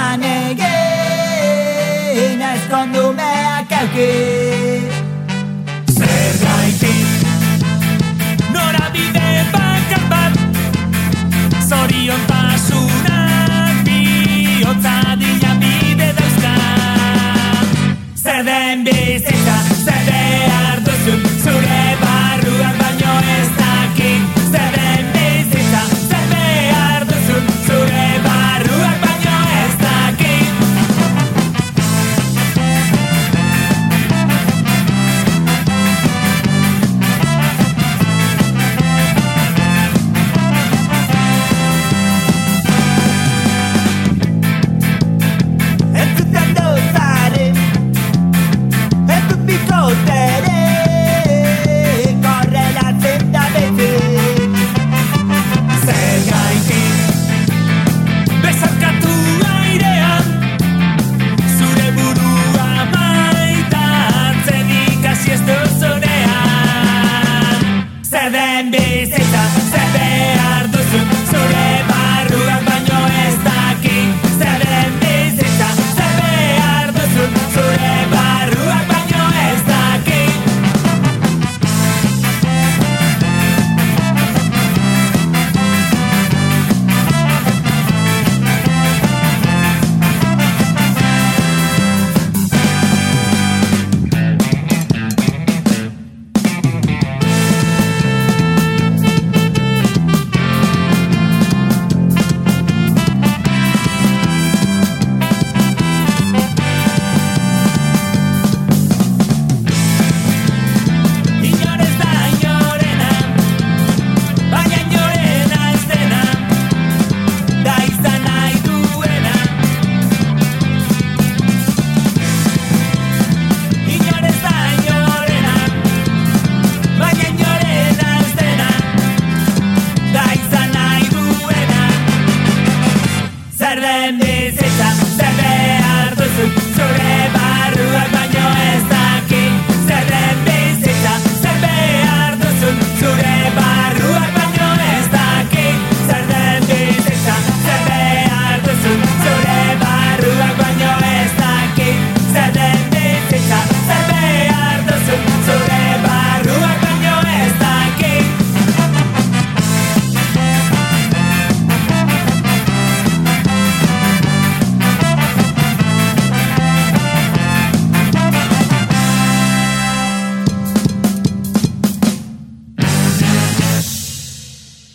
lan egin ez kondu meak euki Zer gaitik Nora bide bakar bat Zorion pasunak Biotza dina bide dauzka Zer den bizi serven bir seksen Sen beyar dursun I